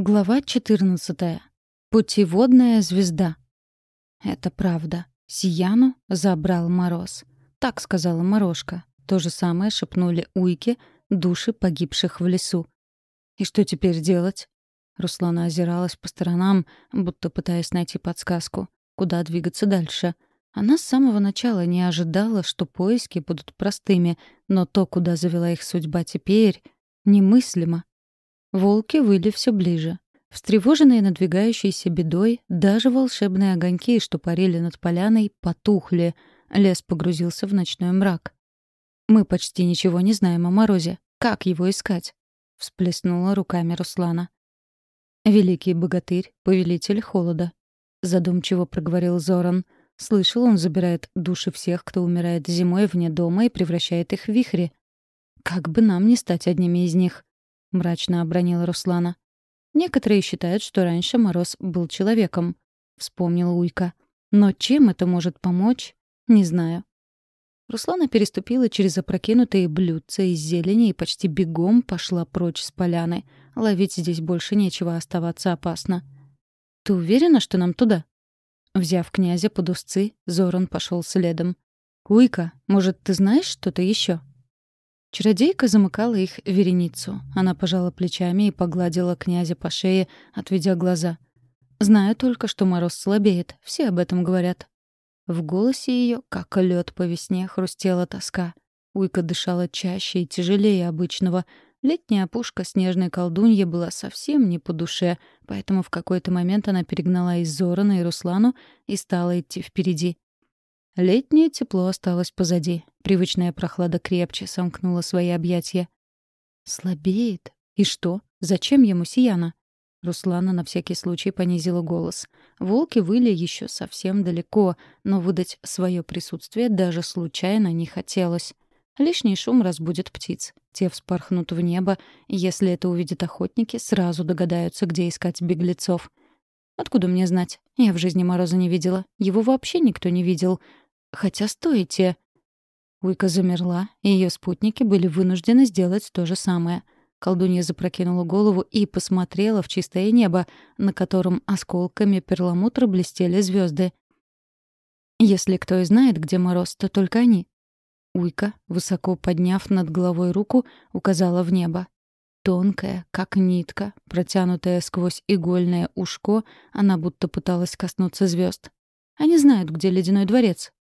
Глава 14. Путеводная звезда. Это правда. Сияну забрал мороз. Так сказала Морошка. То же самое шепнули уйки, души погибших в лесу. И что теперь делать? Руслана озиралась по сторонам, будто пытаясь найти подсказку, куда двигаться дальше. Она с самого начала не ожидала, что поиски будут простыми, но то, куда завела их судьба теперь, немыслимо. Волки выли все ближе. Встревоженные надвигающейся бедой, даже волшебные огоньки, что парили над поляной, потухли. Лес погрузился в ночной мрак. «Мы почти ничего не знаем о морозе. Как его искать?» — всплеснула руками Руслана. «Великий богатырь, повелитель холода», — задумчиво проговорил Зоран. Слышал, он забирает души всех, кто умирает зимой вне дома и превращает их в вихри. «Как бы нам не стать одними из них?» — мрачно обронила Руслана. «Некоторые считают, что раньше Мороз был человеком», — вспомнил Уйка. «Но чем это может помочь, не знаю». Руслана переступила через опрокинутые блюдца из зелени и почти бегом пошла прочь с поляны. Ловить здесь больше нечего, оставаться опасно. «Ты уверена, что нам туда?» Взяв князя под узцы, Зоран пошел следом. «Уйка, может, ты знаешь что-то еще? Чародейка замыкала их вереницу. Она пожала плечами и погладила князя по шее, отведя глаза. «Знаю только, что мороз слабеет. Все об этом говорят». В голосе ее, как лед по весне, хрустела тоска. Уйка дышала чаще и тяжелее обычного. Летняя опушка снежной колдуньи была совсем не по душе, поэтому в какой-то момент она перегнала из Зорана и Руслану и стала идти впереди. Летнее тепло осталось позади. Привычная прохлада крепче сомкнула свои объятия. «Слабеет? И что? Зачем ему Сияна?» Руслана на всякий случай понизила голос. Волки выли еще совсем далеко, но выдать свое присутствие даже случайно не хотелось. Лишний шум разбудит птиц. Те вспорхнут в небо, и если это увидят охотники, сразу догадаются, где искать беглецов. Откуда мне знать? Я в жизни Мороза не видела. Его вообще никто не видел. Хотя стойте. Уйка замерла, и ее спутники были вынуждены сделать то же самое. Колдунья запрокинула голову и посмотрела в чистое небо, на котором осколками перламутра блестели звезды. Если кто и знает, где мороз, то только они. Уйка, высоко подняв над головой руку, указала в небо. Тонкая, как нитка, протянутая сквозь игольное ушко, она будто пыталась коснуться звезд. Они знают, где ледяной дворец,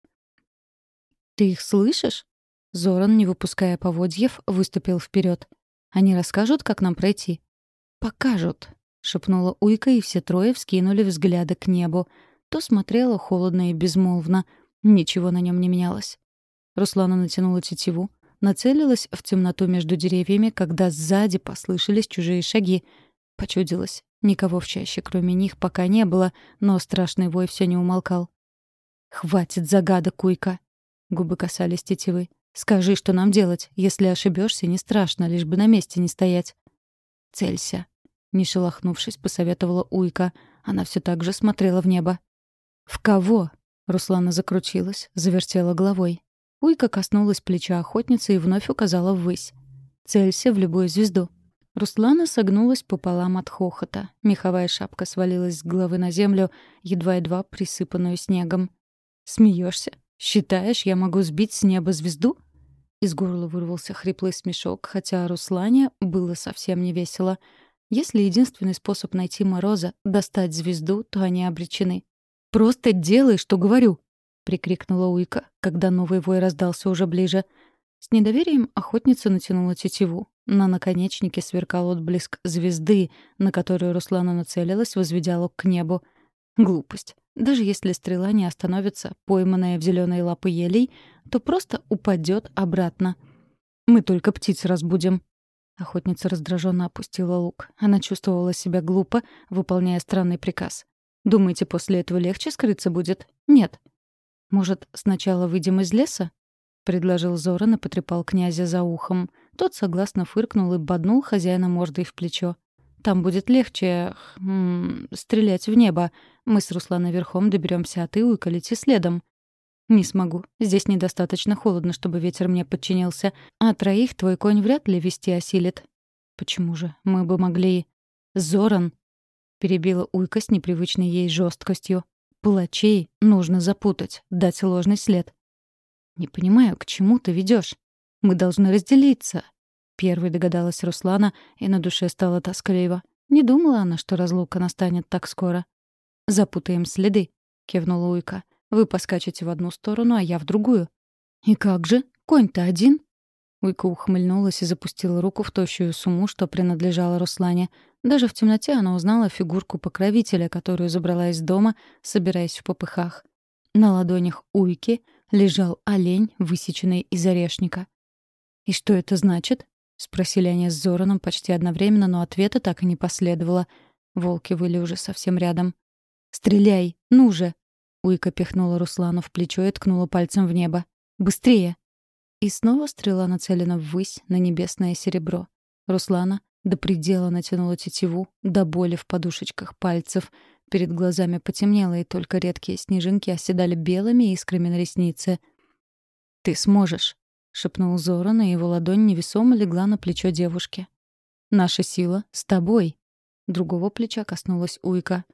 «Ты их слышишь?» Зоран, не выпуская поводьев, выступил вперед. «Они расскажут, как нам пройти?» «Покажут», — шепнула Уйка, и все трое вскинули взгляды к небу. То смотрела холодно и безмолвно. Ничего на нем не менялось. Руслана натянула тетиву, нацелилась в темноту между деревьями, когда сзади послышались чужие шаги. Почудилась. Никого в чаще, кроме них, пока не было, но страшный вой все не умолкал. «Хватит загадок, Уйка!» Губы касались тетивы. «Скажи, что нам делать. Если ошибешься, не страшно, лишь бы на месте не стоять». «Целься», — не шелохнувшись, посоветовала Уйка. Она все так же смотрела в небо. «В кого?» — Руслана закрутилась, завертела головой. Уйка коснулась плеча охотницы и вновь указала ввысь. «Целься в любую звезду». Руслана согнулась пополам от хохота. Меховая шапка свалилась с головы на землю, едва-едва присыпанную снегом. «Смеешься? «Считаешь, я могу сбить с неба звезду?» Из горла вырвался хриплый смешок, хотя Руслане было совсем не весело. Если единственный способ найти Мороза — достать звезду, то они обречены. «Просто делай, что говорю!» — прикрикнула Уйка, когда новый вой раздался уже ближе. С недоверием охотница натянула тетиву. На наконечнике сверкал отблеск звезды, на которую Руслана нацелилась, возведя к небу. Глупость. Даже если стрела не остановится, пойманная в зеленые лапы елей, то просто упадет обратно. Мы только птиц разбудим. Охотница раздраженно опустила лук. Она чувствовала себя глупо, выполняя странный приказ. Думаете, после этого легче скрыться будет? Нет. Может, сначала выйдем из леса? предложил Зоран и потрепал князя за ухом. Тот согласно фыркнул и боднул хозяина мордой в плечо. Там будет легче м -м, стрелять в небо. Мы с Русланой верхом доберемся, а ты лети следом. Не смогу. Здесь недостаточно холодно, чтобы ветер мне подчинился. А троих твой конь вряд ли вести осилит. Почему же? Мы бы могли... Зоран, — перебила Уйка с непривычной ей жесткостью. «Палачей нужно запутать, дать ложный след». «Не понимаю, к чему ты ведешь? Мы должны разделиться». Первой догадалась Руслана, и на душе стало тоскливо. Не думала она, что разлука настанет так скоро. «Запутаем следы», — кивнула Уйка. «Вы поскачете в одну сторону, а я в другую». «И как же? Конь-то один?» Уйка ухмыльнулась и запустила руку в тощую сумму, что принадлежала Руслане. Даже в темноте она узнала фигурку покровителя, которую забрала из дома, собираясь в попыхах. На ладонях Уйки лежал олень, высеченный из орешника. «И что это значит?» — спросили они с Зораном почти одновременно, но ответа так и не последовало. Волки выли уже совсем рядом. «Стреляй! Ну же!» Уйка пихнула Руслану в плечо и ткнула пальцем в небо. «Быстрее!» И снова стрела нацелена ввысь на небесное серебро. Руслана до предела натянула тетиву, до боли в подушечках пальцев. Перед глазами потемнело, и только редкие снежинки оседали белыми искрами на реснице. «Ты сможешь!» — шепнул Зоран, и его ладонь невесомо легла на плечо девушки. «Наша сила с тобой!» Другого плеча коснулась Уйка.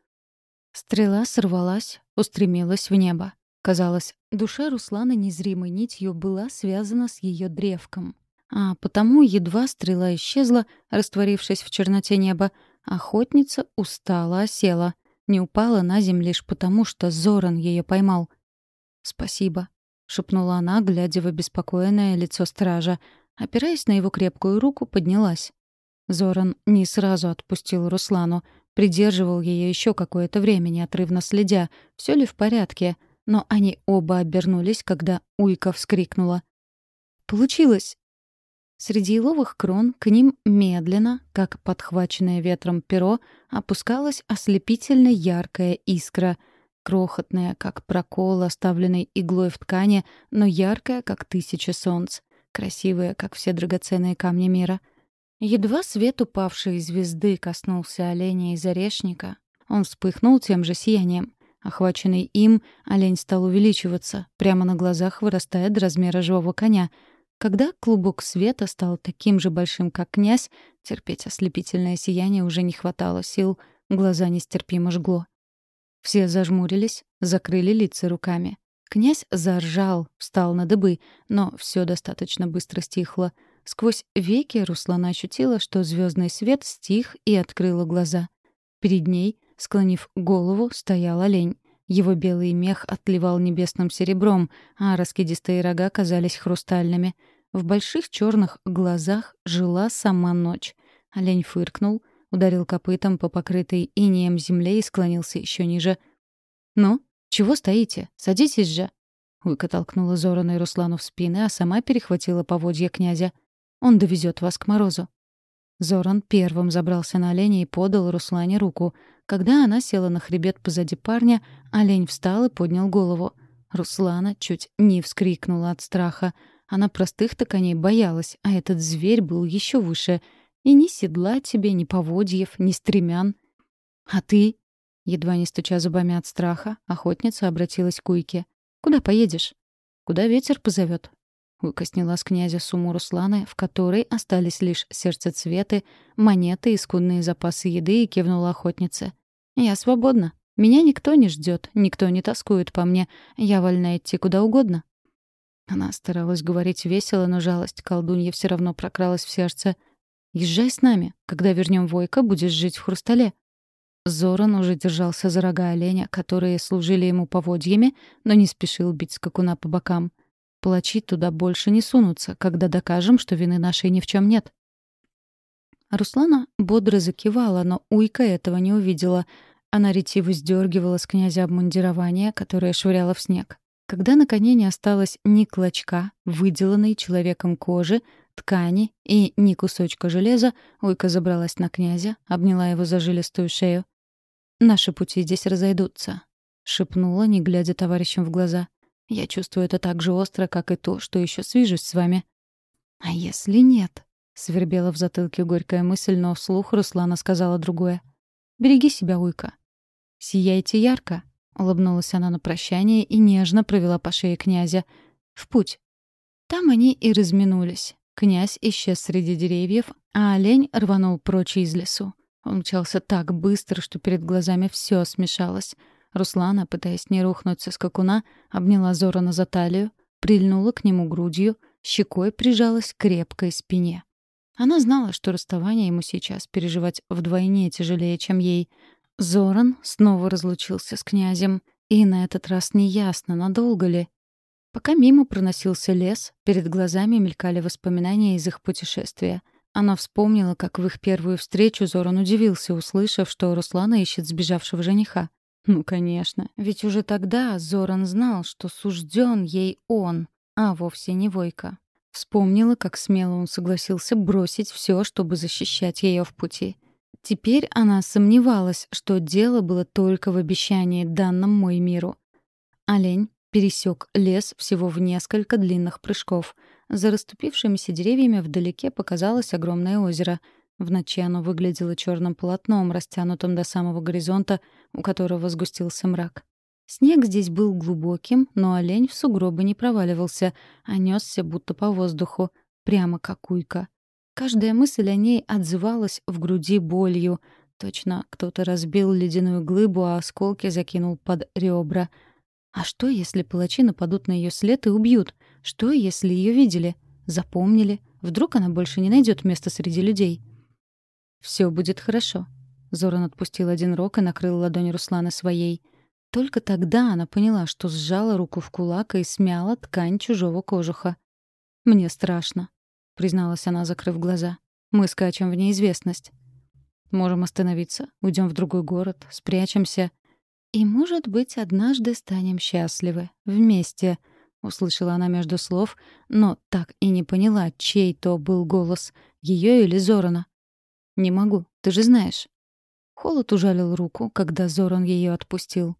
Стрела сорвалась, устремилась в небо. Казалось, душа Руслана незримой нитью была связана с ее древком. А потому едва стрела исчезла, растворившись в черноте неба, охотница устала осела, не упала на землю лишь потому, что Зоран ее поймал. «Спасибо», — шепнула она, глядя в обеспокоенное лицо стража. Опираясь на его крепкую руку, поднялась. Зоран не сразу отпустил Руслану, придерживал ее еще какое-то время, неотрывно следя, все ли в порядке — но они оба обернулись, когда Уйка вскрикнула. «Получилось!» Среди еловых крон к ним медленно, как подхваченное ветром перо, опускалась ослепительно яркая искра, крохотная, как прокол, оставленный иглой в ткани, но яркая, как тысяча солнц, красивая, как все драгоценные камни мира. Едва свет упавшей звезды коснулся оленя из орешника, он вспыхнул тем же сиянием. Охваченный им, олень стал увеличиваться, прямо на глазах вырастая до размера живого коня. Когда клубок света стал таким же большим, как князь, терпеть ослепительное сияние уже не хватало сил, глаза нестерпимо жгло. Все зажмурились, закрыли лица руками. Князь заржал, встал на дыбы, но все достаточно быстро стихло. Сквозь веки Руслана ощутила, что звездный свет стих и открыла глаза. Перед ней Склонив голову, стоял олень. Его белый мех отливал небесным серебром, а раскидистые рога казались хрустальными. В больших черных глазах жила сама ночь. Олень фыркнул, ударил копытом по покрытой инеем земле и склонился еще ниже. «Ну, чего стоите? Садитесь же!» Уйка толкнула Зорана и Руслану в спины, а сама перехватила поводья князя. «Он довезет вас к морозу». Зоран первым забрался на оленя и подал Руслане руку. Когда она села на хребет позади парня, олень встал и поднял голову. Руслана чуть не вскрикнула от страха. Она простых-то коней боялась, а этот зверь был еще выше. И ни седла тебе, ни поводьев, ни стремян. «А ты?» Едва не стуча зубами от страха, охотница обратилась к Уйке. «Куда поедешь?» «Куда ветер позовет?» Уйка с князя сумму Русланы, в которой остались лишь сердцецветы, монеты и скудные запасы еды, и кивнула охотнице. Я свободна. Меня никто не ждет, никто не тоскует по мне. Я вольна идти куда угодно. Она старалась говорить весело, но жалость колдунья все равно прокралась в сердце. «Езжай с нами. Когда вернем Войка, будешь жить в хрустале». Зоран уже держался за рога оленя, которые служили ему поводьями, но не спешил бить скакуна по бокам. Палачи туда больше не сунутся, когда докажем, что вины нашей ни в чем нет. Руслана бодро закивала, но Уйка этого не увидела. Она ретиво сдергивала с князя обмундирование, которое швыряла в снег. Когда на коне не осталось ни клочка, выделанной человеком кожи, ткани и ни кусочка железа, Уйка забралась на князя, обняла его за жилистую шею. «Наши пути здесь разойдутся», — шепнула, не глядя товарищам в глаза. «Я чувствую это так же остро, как и то, что еще свяжусь с вами». «А если нет?» Свербела в затылке горькая мысль, но вслух Руслана сказала другое. «Береги себя, Уйка». «Сияйте ярко», — улыбнулась она на прощание и нежно провела по шее князя. «В путь». Там они и разминулись. Князь исчез среди деревьев, а олень рванул прочь из лесу. Он мчался так быстро, что перед глазами все смешалось. Руслана, пытаясь не рухнуть со скакуна, обняла Зорана за талию, прильнула к нему грудью, щекой прижалась к крепкой спине. Она знала, что расставание ему сейчас переживать вдвойне тяжелее, чем ей. Зоран снова разлучился с князем, и на этот раз неясно, надолго ли. Пока мимо проносился лес, перед глазами мелькали воспоминания из их путешествия. Она вспомнила, как в их первую встречу Зоран удивился, услышав, что Руслана ищет сбежавшего жениха. Ну, конечно, ведь уже тогда Зоран знал, что сужден ей он, а вовсе не Войка. Вспомнила, как смело он согласился бросить все, чтобы защищать ее в пути. Теперь она сомневалась, что дело было только в обещании, данном мой миру. Олень пересек лес всего в несколько длинных прыжков. За расступившимися деревьями вдалеке показалось огромное озеро. В ночи оно выглядело черным полотном, растянутым до самого горизонта, у которого сгустился мрак. Снег здесь был глубоким, но олень в сугробы не проваливался, а несся будто по воздуху, прямо как уйка. Каждая мысль о ней отзывалась в груди болью. Точно кто-то разбил ледяную глыбу, а осколки закинул под ребра — а что, если палачи нападут на ее след и убьют? Что, если ее видели? Запомнили? Вдруг она больше не найдет места среди людей? Все будет хорошо. Зоран отпустил один рог и накрыл ладонь Руслана своей. Только тогда она поняла, что сжала руку в кулак и смяла ткань чужого кожуха. «Мне страшно», — призналась она, закрыв глаза. «Мы скачем в неизвестность. Можем остановиться, уйдем в другой город, спрячемся. «И, может быть, однажды станем счастливы. Вместе», — услышала она между слов, но так и не поняла, чей то был голос, ее или Зорана. «Не могу, ты же знаешь». Холод ужалил руку, когда Зоран ее отпустил.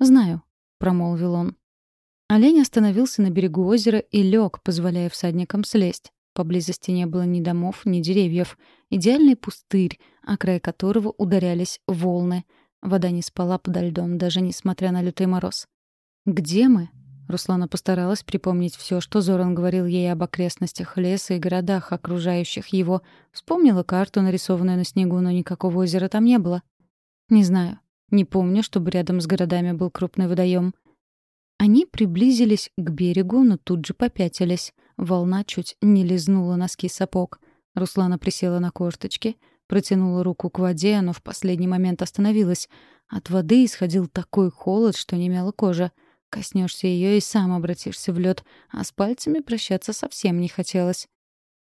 «Знаю», — промолвил он. Олень остановился на берегу озера и лег, позволяя всадникам слезть. Поблизости не было ни домов, ни деревьев. Идеальный пустырь, о край которого ударялись волны — Вода не спала подо льдом, даже несмотря на лютый мороз. «Где мы?» Руслана постаралась припомнить все, что Зоран говорил ей об окрестностях леса и городах, окружающих его. Вспомнила карту, нарисованную на снегу, но никакого озера там не было. «Не знаю. Не помню, чтобы рядом с городами был крупный водоем. Они приблизились к берегу, но тут же попятились. Волна чуть не лизнула носки сапог. Руслана присела на корточки, Протянула руку к воде, но в последний момент остановилась. От воды исходил такой холод, что немела кожа. Коснешься ее и сам обратишься в лед, а с пальцами прощаться совсем не хотелось.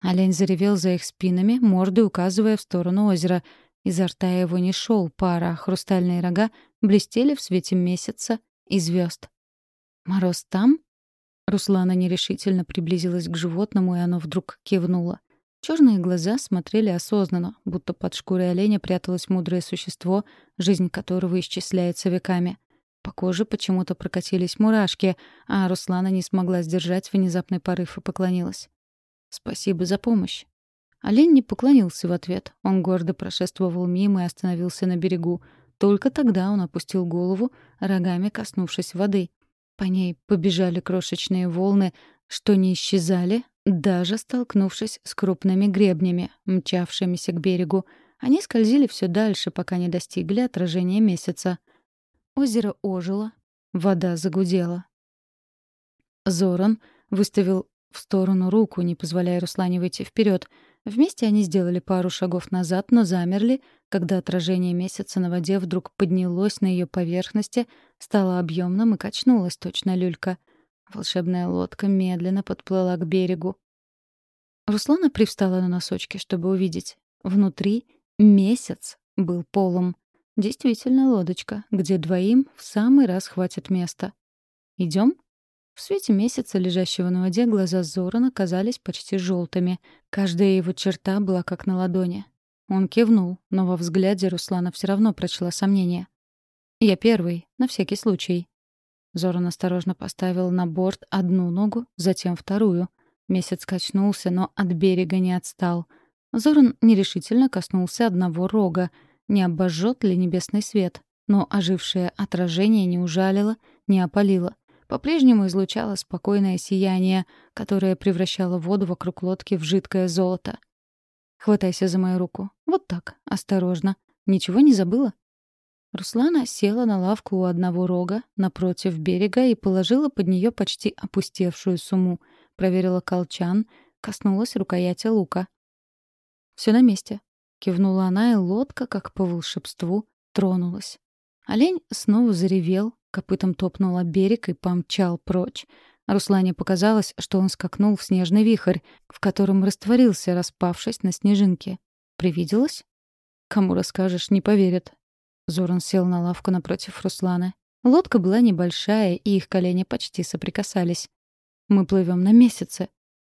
Олень заревел за их спинами, мордой указывая в сторону озера. Изо рта его не шел пара, а хрустальные рога блестели в свете месяца и звезд. «Мороз там?» Руслана нерешительно приблизилась к животному, и оно вдруг кивнуло. Черные глаза смотрели осознанно, будто под шкурой оленя пряталось мудрое существо, жизнь которого исчисляется веками. По коже почему-то прокатились мурашки, а Руслана не смогла сдержать внезапный порыв и поклонилась. «Спасибо за помощь». Олень не поклонился в ответ. Он гордо прошествовал мимо и остановился на берегу. Только тогда он опустил голову, рогами коснувшись воды. По ней побежали крошечные волны, что не исчезали, даже столкнувшись с крупными гребнями, мчавшимися к берегу. Они скользили все дальше, пока не достигли отражения месяца. Озеро ожило, вода загудела. Зоран выставил в сторону руку, не позволяя Руслане выйти вперед. Вместе они сделали пару шагов назад, но замерли, когда отражение месяца на воде вдруг поднялось на ее поверхности, стало объемным и качнулось точно люлька. Волшебная лодка медленно подплыла к берегу. Руслана привстала на носочки, чтобы увидеть. Внутри месяц был полом. Действительно лодочка, где двоим в самый раз хватит места. Идем? В свете месяца, лежащего на воде, глаза Зорана казались почти желтыми. Каждая его черта была как на ладони. Он кивнул, но во взгляде Руслана все равно прочла сомнение. «Я первый, на всякий случай», Зоран осторожно поставил на борт одну ногу, затем вторую. Месяц качнулся, но от берега не отстал. Зоран нерешительно коснулся одного рога. Не обожжет ли небесный свет? Но ожившее отражение не ужалило, не опалило. По-прежнему излучало спокойное сияние, которое превращало воду вокруг лодки в жидкое золото. Хватайся за мою руку. Вот так, осторожно. Ничего не забыла?» Руслана села на лавку у одного рога напротив берега и положила под нее почти опустевшую сумму, проверила колчан, коснулась рукояти лука. Все на месте», — кивнула она, и лодка, как по волшебству, тронулась. Олень снова заревел, копытом топнул об берег и помчал прочь. Руслане показалось, что он скакнул в снежный вихрь, в котором растворился, распавшись на снежинке. Привиделось? Кому расскажешь, не поверят. Зоран сел на лавку напротив Руслана. Лодка была небольшая, и их колени почти соприкасались. «Мы плывем на месяце».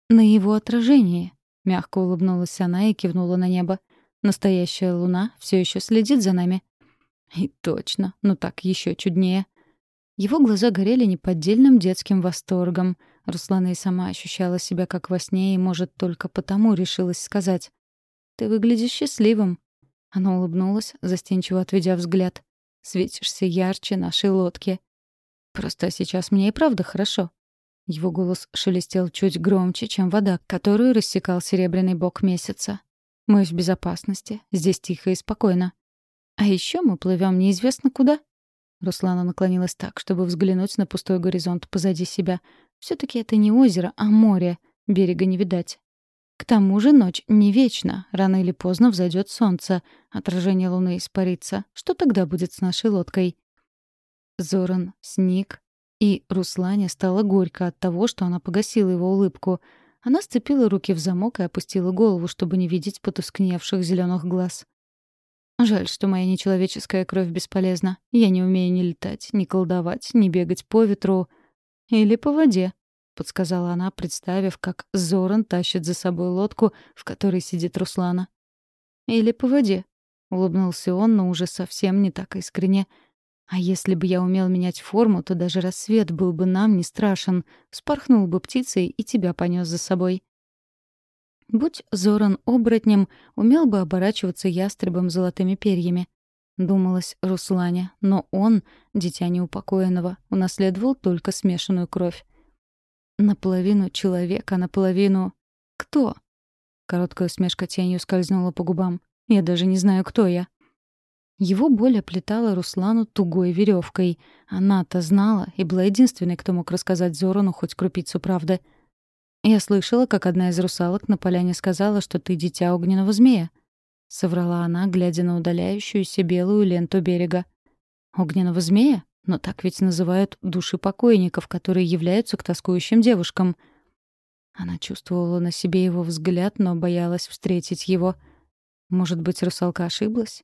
«На его отражении», — мягко улыбнулась она и кивнула на небо. «Настоящая луна все еще следит за нами». И точно, ну так еще чуднее. Его глаза горели неподдельным детским восторгом. Руслана и сама ощущала себя как во сне и, может, только потому решилась сказать. «Ты выглядишь счастливым». Она улыбнулась, застенчиво отведя взгляд. «Светишься ярче нашей лодки». «Просто сейчас мне и правда хорошо». Его голос шелестел чуть громче, чем вода, которую рассекал серебряный бок месяца. «Мы в безопасности. Здесь тихо и спокойно. А еще мы плывем неизвестно куда». Руслана наклонилась так, чтобы взглянуть на пустой горизонт позади себя. все таки это не озеро, а море. Берега не видать. К тому же ночь не вечна. Рано или поздно взойдет солнце. Отражение луны испарится. Что тогда будет с нашей лодкой? Зоран сник, и Руслане стало горько от того, что она погасила его улыбку. Она сцепила руки в замок и опустила голову, чтобы не видеть потускневших зеленых глаз. Жаль, что моя нечеловеческая кровь бесполезна. Я не умею ни летать, ни колдовать, ни бегать по ветру. Или по воде, — подсказала она, представив, как Зоран тащит за собой лодку, в которой сидит Руслана. «Или по воде», — улыбнулся он, но уже совсем не так искренне. «А если бы я умел менять форму, то даже рассвет был бы нам не страшен, спорхнул бы птицей и тебя понес за собой». Будь Зоран оборотнем, умел бы оборачиваться ястребом золотыми перьями. Думалось Руслане, но он, дитя неупокоенного, унаследовал только смешанную кровь. Наполовину человек, а наполовину... Кто? Короткая усмешка тенью скользнула по губам. Я даже не знаю, кто я. Его боль оплетала Руслану тугой веревкой. Она-то знала и была единственной, кто мог рассказать Зорану хоть крупицу правды — «Я слышала, как одна из русалок на поляне сказала, что ты дитя огненного змея», — соврала она, глядя на удаляющуюся белую ленту берега. «Огненного змея? Но так ведь называют души покойников, которые являются к тоскующим девушкам». Она чувствовала на себе его взгляд, но боялась встретить его. «Может быть, русалка ошиблась?»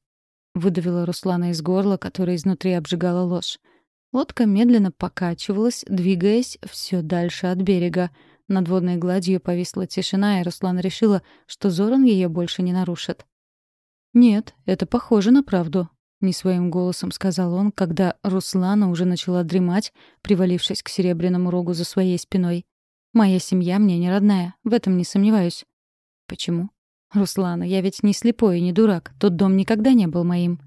Выдавила Руслана из горла, которое изнутри обжигала ложь. Лодка медленно покачивалась, двигаясь все дальше от берега — над водной гладью повисла тишина, и Руслан решила, что Зоран ее больше не нарушит. «Нет, это похоже на правду», — не своим голосом сказал он, когда Руслана уже начала дремать, привалившись к серебряному рогу за своей спиной. «Моя семья мне не родная, в этом не сомневаюсь». «Почему?» «Руслана, я ведь не слепой и не дурак, тот дом никогда не был моим».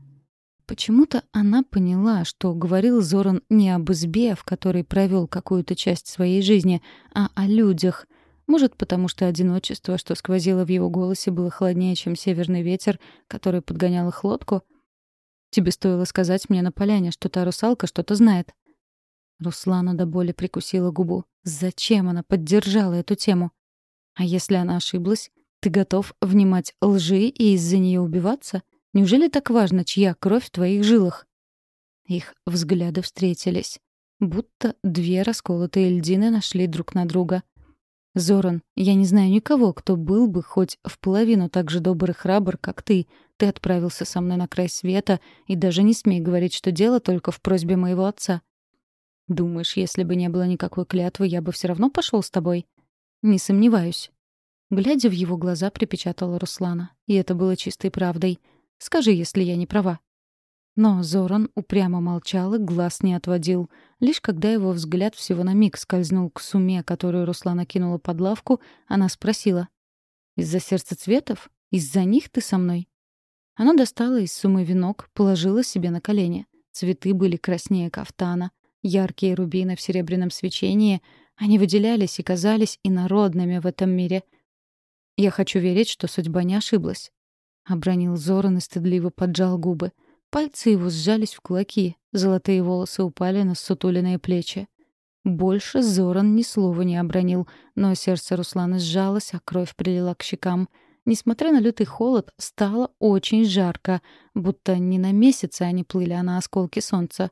Почему-то она поняла, что говорил Зоран не об избе, в которой провел какую-то часть своей жизни, а о людях. Может, потому что одиночество, что сквозило в его голосе, было холоднее, чем северный ветер, который подгонял их лодку? «Тебе стоило сказать мне на поляне, что та русалка что-то знает». Руслана до боли прикусила губу. Зачем она поддержала эту тему? А если она ошиблась, ты готов внимать лжи и из-за нее убиваться? — Неужели так важно, чья кровь в твоих жилах?» Их взгляды встретились. Будто две расколотые льдины нашли друг на друга. «Зоран, я не знаю никого, кто был бы хоть в половину так же добр и храбр, как ты. Ты отправился со мной на край света, и даже не смей говорить, что дело только в просьбе моего отца. Думаешь, если бы не было никакой клятвы, я бы все равно пошел с тобой? Не сомневаюсь. Глядя в его глаза, припечатала Руслана. И это было чистой правдой — Скажи, если я не права». Но Зоран упрямо молчал и глаз не отводил. Лишь когда его взгляд всего на миг скользнул к суме, которую Руслана кинула под лавку, она спросила. «Из-за сердцецветов? Из-за них ты со мной?» Она достала из сумы венок, положила себе на колени. Цветы были краснее кафтана. Яркие рубины в серебряном свечении. Они выделялись и казались инородными в этом мире — Я хочу верить, что судьба не ошиблась. Обронил Зоран и стыдливо поджал губы. Пальцы его сжались в кулаки, золотые волосы упали на сутуленные плечи. Больше Зоран ни слова не обронил, но сердце Руслана сжалось, а кровь прилила к щекам. Несмотря на лютый холод, стало очень жарко, будто не на месяце они плыли, а на осколки солнца.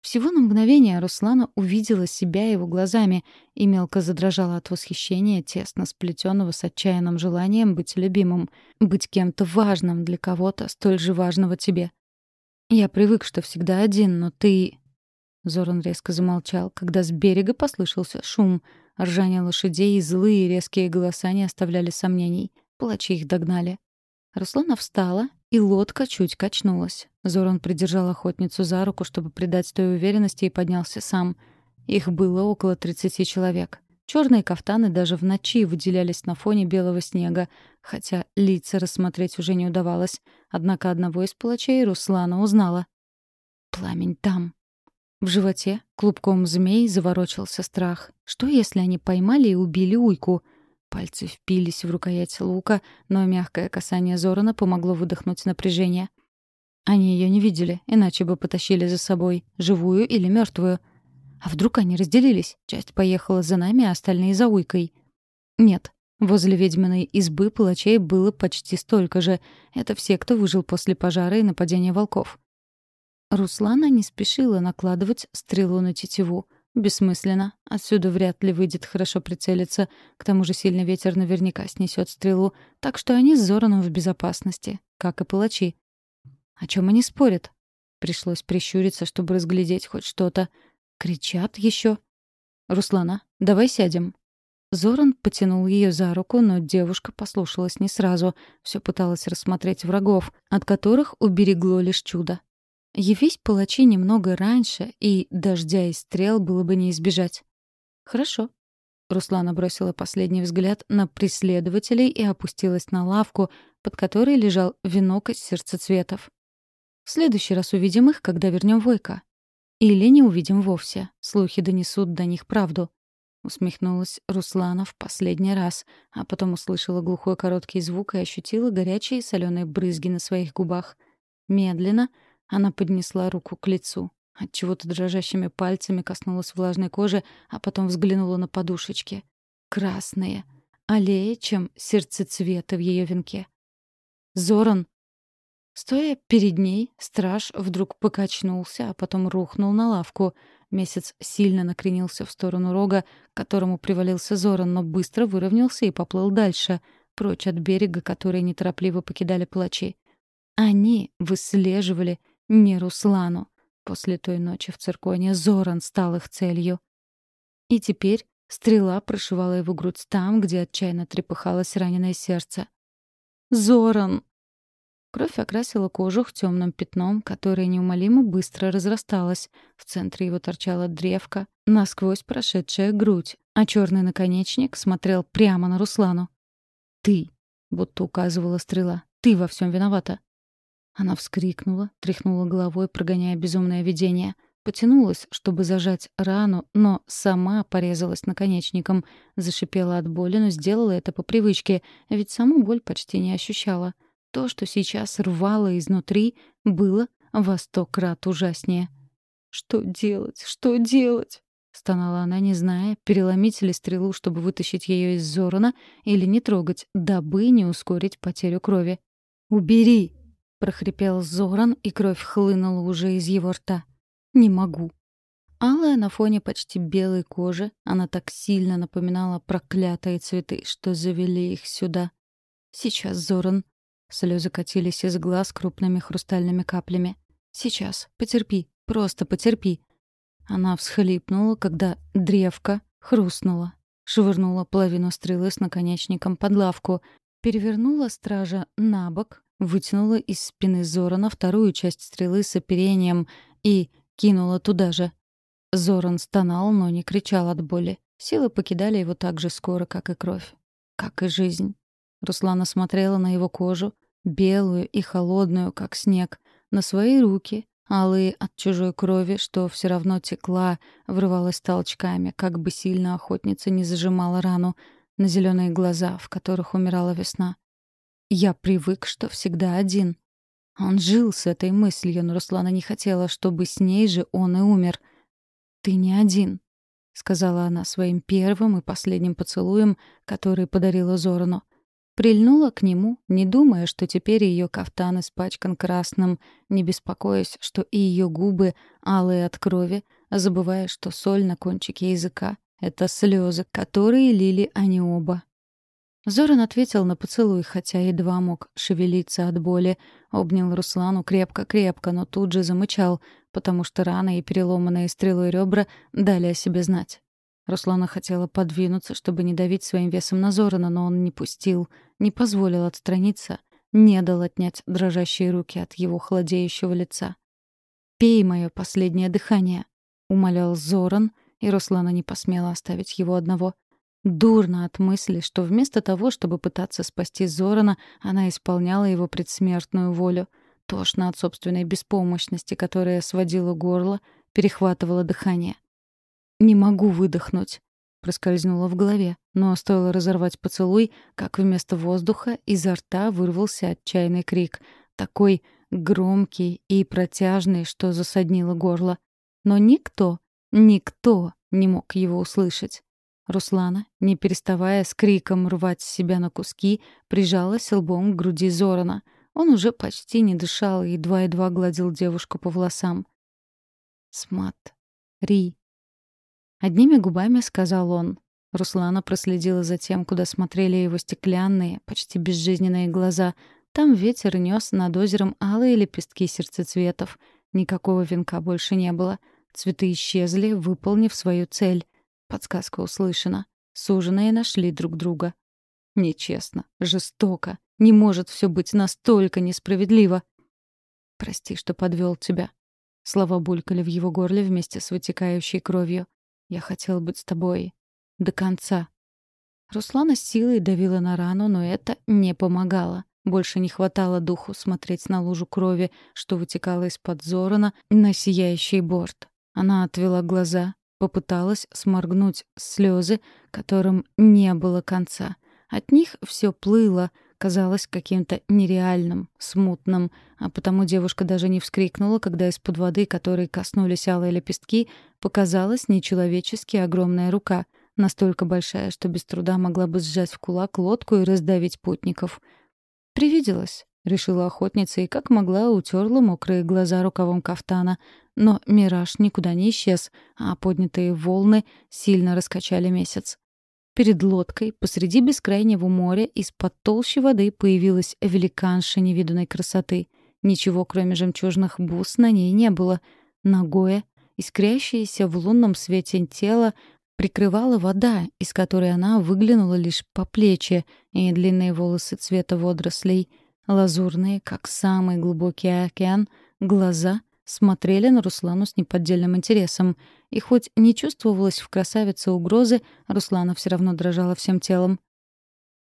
Всего на мгновение Руслана увидела себя его глазами и мелко задрожала от восхищения, тесно сплетенного с отчаянным желанием быть любимым, быть кем-то важным для кого-то, столь же важного тебе. «Я привык, что всегда один, но ты...» Зоран резко замолчал, когда с берега послышался шум. Ржание лошадей и злые резкие голоса не оставляли сомнений. Палачи их догнали. Руслана встала, и лодка чуть качнулась. Зоран придержал охотницу за руку, чтобы придать той уверенности, и поднялся сам. Их было около тридцати человек. Черные кафтаны даже в ночи выделялись на фоне белого снега, хотя лица рассмотреть уже не удавалось. Однако одного из палачей Руслана узнала. «Пламень там», в животе клубком змей заворочился страх. Что, если они поймали и убили уйку? Пальцы впились в рукоять лука, но мягкое касание Зорана помогло выдохнуть напряжение. Они ее не видели, иначе бы потащили за собой, живую или мертвую. А вдруг они разделились? Часть поехала за нами, а остальные за уйкой. Нет, возле ведьминой избы палачей было почти столько же. Это все, кто выжил после пожара и нападения волков. Руслана не спешила накладывать стрелу на тетиву. Бессмысленно. Отсюда вряд ли выйдет хорошо прицелиться. К тому же сильный ветер наверняка снесет стрелу. Так что они с Зораном в безопасности. Как и палачи. О чем они спорят? Пришлось прищуриться, чтобы разглядеть хоть что-то. Кричат еще. «Руслана, давай сядем». Зоран потянул ее за руку, но девушка послушалась не сразу. Все пыталась рассмотреть врагов, от которых уберегло лишь чудо. Явись палачи немного раньше, и дождя и стрел было бы не избежать. «Хорошо». Руслана бросила последний взгляд на преследователей и опустилась на лавку, под которой лежал венок из сердцецветов. «В следующий раз увидим их, когда вернем Войка. Или не увидим вовсе. Слухи донесут до них правду». Усмехнулась Руслана в последний раз, а потом услышала глухой короткий звук и ощутила горячие соленые брызги на своих губах. Медленно — она поднесла руку к лицу. Отчего-то дрожащими пальцами коснулась влажной кожи, а потом взглянула на подушечки. Красные. Аллея, чем сердцецветы в ее венке. «Зоран!» Стоя перед ней, страж вдруг покачнулся, а потом рухнул на лавку. Месяц сильно накренился в сторону рога, к которому привалился Зоран, но быстро выровнялся и поплыл дальше, прочь от берега, который неторопливо покидали плачи. Они выслеживали не Руслану. После той ночи в цирконе Зоран стал их целью. И теперь стрела прошивала его грудь там, где отчаянно трепыхалось раненое сердце. «Зоран!» Кровь окрасила кожух темным пятном, которое неумолимо быстро разрасталось. В центре его торчала древка, насквозь прошедшая грудь, а черный наконечник смотрел прямо на Руслану. «Ты!» — будто указывала стрела. «Ты во всем виновата!» Она вскрикнула, тряхнула головой, прогоняя безумное видение. Потянулась, чтобы зажать рану, но сама порезалась наконечником. Зашипела от боли, но сделала это по привычке, ведь саму боль почти не ощущала. То, что сейчас рвало изнутри, было во сто крат ужаснее. «Что делать? Что делать?» — стонала она, не зная, переломить ли стрелу, чтобы вытащить ее из Зорона, или не трогать, дабы не ускорить потерю крови. «Убери!» Прохрипел Зоран, и кровь хлынула уже из его рта. «Не могу». Алая на фоне почти белой кожи, она так сильно напоминала проклятые цветы, что завели их сюда. «Сейчас, Зоран». Слезы катились из глаз крупными хрустальными каплями. «Сейчас. Потерпи. Просто потерпи». Она всхлипнула, когда древко хрустнула. Швырнула половину стрелы с наконечником под лавку, перевернула стража на бок, вытянула из спины Зорана вторую часть стрелы с оперением и кинула туда же. Зоран стонал, но не кричал от боли. Силы покидали его так же скоро, как и кровь. Как и жизнь. Руслана смотрела на его кожу, белую и холодную, как снег, на свои руки, алые от чужой крови, что все равно текла, врывалась толчками, как бы сильно охотница не зажимала рану, на зеленые глаза, в которых умирала весна. Я привык, что всегда один. Он жил с этой мыслью, но Руслана не хотела, чтобы с ней же он и умер. «Ты не один», — сказала она своим первым и последним поцелуем, который подарила Зорану. Прильнула к нему, не думая, что теперь ее кафтан испачкан красным, не беспокоясь, что и ее губы алые от крови, а забывая, что соль на кончике языка — это слезы, которые лили они оба. Зоран ответил на поцелуй, хотя едва мог шевелиться от боли. Обнял Руслану крепко-крепко, но тут же замычал, потому что раны и переломанные стрелой ребра дали о себе знать. Руслана хотела подвинуться, чтобы не давить своим весом на Зорана, но он не пустил, не позволил отстраниться, не дал отнять дрожащие руки от его холодеющего лица. «Пей мое последнее дыхание», — умолял Зоран, и Руслана не посмела оставить его одного. Дурно от мысли, что вместо того, чтобы пытаться спасти Зорана, она исполняла его предсмертную волю. Тошно от собственной беспомощности, которая сводила горло, перехватывала дыхание. «Не могу выдохнуть», — проскользнуло в голове, но стоило разорвать поцелуй, как вместо воздуха изо рта вырвался отчаянный крик, такой громкий и протяжный, что засаднило горло. Но никто, никто не мог его услышать. Руслана, не переставая с криком рвать себя на куски, прижалась лбом к груди Зорана. Он уже почти не дышал и едва-едва гладил девушку по волосам. «Смат. Ри». Одними губами сказал он. Руслана проследила за тем, куда смотрели его стеклянные, почти безжизненные глаза. Там ветер нес над озером алые лепестки сердцецветов. Никакого венка больше не было. Цветы исчезли, выполнив свою цель. Подсказка услышана. Суженые нашли друг друга. Нечестно, жестоко. Не может все быть настолько несправедливо. Прости, что подвел тебя. Слова булькали в его горле вместе с вытекающей кровью. Я хотел быть с тобой. До конца. Руслана силой давила на рану, но это не помогало. Больше не хватало духу смотреть на лужу крови, что вытекала из-под Зорана на сияющий борт. Она отвела глаза, Попыталась сморгнуть слезы, которым не было конца. От них все плыло, казалось каким-то нереальным, смутным, а потому девушка даже не вскрикнула, когда из-под воды, которой коснулись алые лепестки, показалась нечеловечески огромная рука, настолько большая, что без труда могла бы сжать в кулак лодку и раздавить путников. Привиделась. — решила охотница и как могла утерла мокрые глаза рукавом кафтана. Но мираж никуда не исчез, а поднятые волны сильно раскачали месяц. Перед лодкой посреди бескрайнего моря из-под толщи воды появилась великанша невиданной красоты. Ничего, кроме жемчужных бус, на ней не было. Ногое, искрящееся в лунном свете тело, прикрывала вода, из которой она выглянула лишь по плечи, и длинные волосы цвета водорослей — Лазурные, как самый глубокий океан, глаза смотрели на Руслану с неподдельным интересом. И хоть не чувствовалось в красавице угрозы, Руслана все равно дрожала всем телом.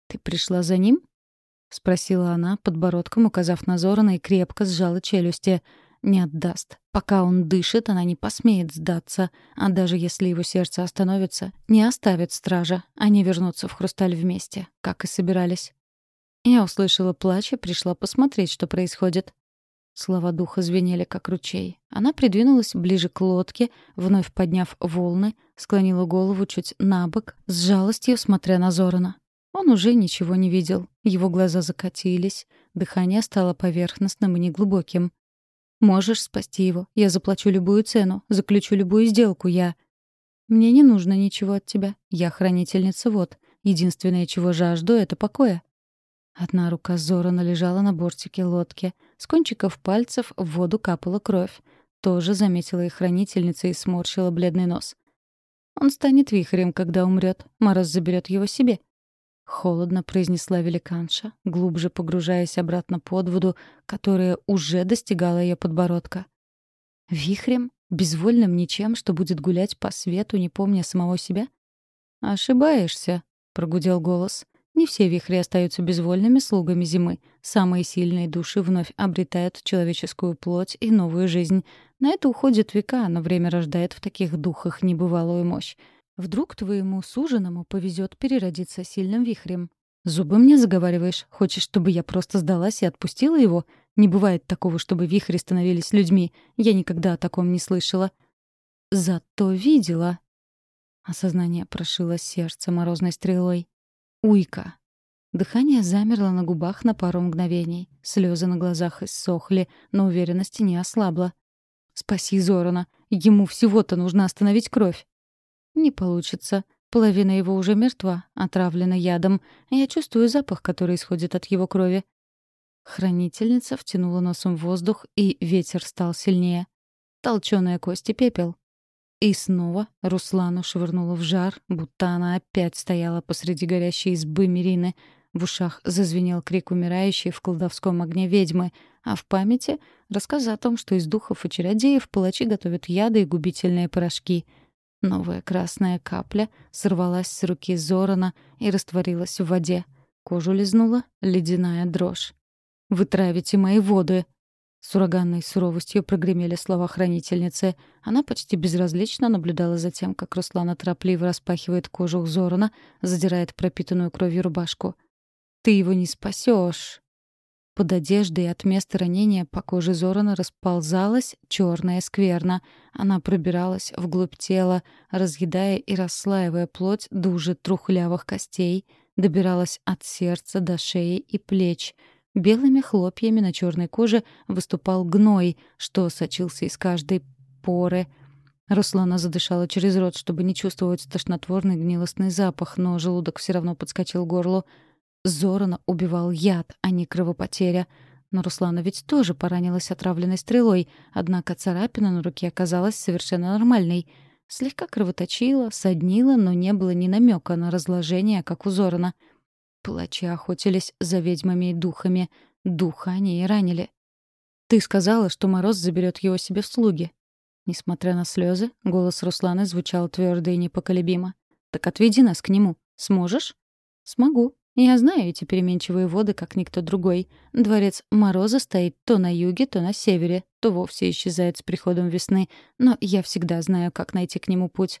«Ты пришла за ним?» — спросила она, подбородком указав на Зорана и крепко сжала челюсти. «Не отдаст. Пока он дышит, она не посмеет сдаться. А даже если его сердце остановится, не оставит стража. Они вернутся в Хрусталь вместе, как и собирались». Я услышала плач и пришла посмотреть, что происходит. Слова духа звенели, как ручей. Она придвинулась ближе к лодке, вновь подняв волны, склонила голову чуть на бок, с жалостью смотря на Зорана. Он уже ничего не видел. Его глаза закатились, дыхание стало поверхностным и неглубоким. «Можешь спасти его. Я заплачу любую цену, заключу любую сделку. Я...» «Мне не нужно ничего от тебя. Я хранительница вод. Единственное, чего жажду, — это покоя. Одна рука Зорана лежала на бортике лодки. С кончиков пальцев в воду капала кровь. Тоже заметила и хранительница и сморщила бледный нос. «Он станет вихрем, когда умрет. Мороз заберет его себе», — холодно произнесла великанша, глубже погружаясь обратно под воду, которая уже достигала ее подбородка. «Вихрем? Безвольным ничем, что будет гулять по свету, не помня самого себя?» «Ошибаешься», — прогудел голос. Не все вихри остаются безвольными слугами зимы. Самые сильные души вновь обретают человеческую плоть и новую жизнь. На это уходят века, но время рождает в таких духах небывалую мощь. Вдруг твоему суженому повезет переродиться сильным вихрем. Зубы мне заговариваешь? Хочешь, чтобы я просто сдалась и отпустила его? Не бывает такого, чтобы вихри становились людьми. Я никогда о таком не слышала. Зато видела. Осознание прошило сердце морозной стрелой. Уйка. Дыхание замерло на губах на пару мгновений. Слезы на глазах иссохли, но уверенности не ослабла. «Спаси Зорана. Ему всего-то нужно остановить кровь». «Не получится. Половина его уже мертва, отравлена ядом. Я чувствую запах, который исходит от его крови. Хранительница втянула носом воздух, и ветер стал сильнее. Толчёная кость и пепел. И снова Руслану швырнула в жар, будто она опять стояла посреди горящей избы Мирины. В ушах зазвенел крик умирающей в колдовском огне ведьмы, а в памяти — рассказ о том, что из духов и чародеев палачи готовят яды и губительные порошки. Новая красная капля сорвалась с руки Зорана и растворилась в воде. Кожу лизнула ледяная дрожь. Вы травите мои воды!» С ураганной суровостью прогремели слова хранительницы. Она почти безразлично наблюдала за тем, как Руслана торопливо распахивает кожух Зорана, задирает пропитанную кровью рубашку. «Ты его не спасешь!» Под одеждой от места ранения по коже Зорана расползалась черная скверна. Она пробиралась вглубь тела, разъедая и расслаивая плоть до уже трухлявых костей, добиралась от сердца до шеи и плеч — Белыми хлопьями на черной коже выступал гной, что сочился из каждой поры. Руслана задышала через рот, чтобы не чувствовать тошнотворный гнилостный запах, но желудок все равно подскочил к горлу. Зорана убивал яд, а не кровопотеря. Но Руслана ведь тоже поранилась отравленной стрелой, однако царапина на руке оказалась совершенно нормальной. Слегка кровоточила, соднила, но не было ни намека на разложение, как у Зорана — Палачи охотились за ведьмами и духами. Духа они и ранили. «Ты сказала, что Мороз заберет его себе в слуги». Несмотря на слезы, голос Русланы звучал твердо и непоколебимо. «Так отведи нас к нему. Сможешь?» «Смогу. Я знаю эти переменчивые воды, как никто другой. Дворец Мороза стоит то на юге, то на севере, то вовсе исчезает с приходом весны, но я всегда знаю, как найти к нему путь».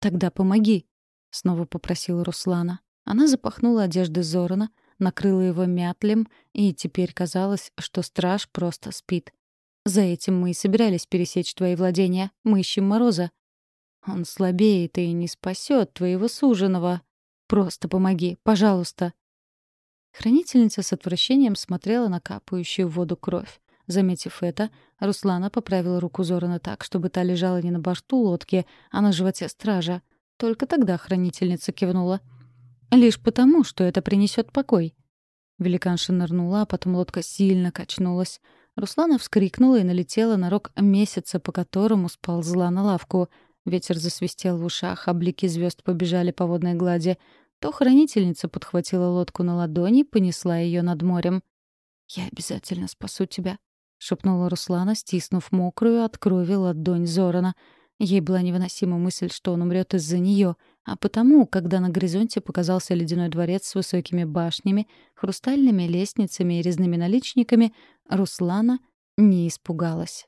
«Тогда помоги», — снова попросила Руслана. Она запахнула одежды Зорана, накрыла его мятлем, и теперь казалось, что страж просто спит. «За этим мы и собирались пересечь твои владения. Мы ищем Мороза». «Он слабеет и не спасет твоего суженого. Просто помоги, пожалуйста». Хранительница с отвращением смотрела на капающую в воду кровь. Заметив это, Руслана поправила руку Зорана так, чтобы та лежала не на борту лодки, а на животе стража. Только тогда хранительница кивнула — Лишь потому, что это принесет покой. Великанша нырнула, а потом лодка сильно качнулась. Руслана вскрикнула и налетела на рог месяца, по которому сползла на лавку. Ветер засвистел в ушах, а блики звезд побежали по водной глади. То хранительница подхватила лодку на ладони понесла ее над морем. «Я обязательно спасу тебя», — шепнула Руслана, стиснув мокрую от крови ладонь Зорана. Ей была невыносима мысль, что он умрет из-за нее — а потому, когда на горизонте показался ледяной дворец с высокими башнями, хрустальными лестницами и резными наличниками, Руслана не испугалась.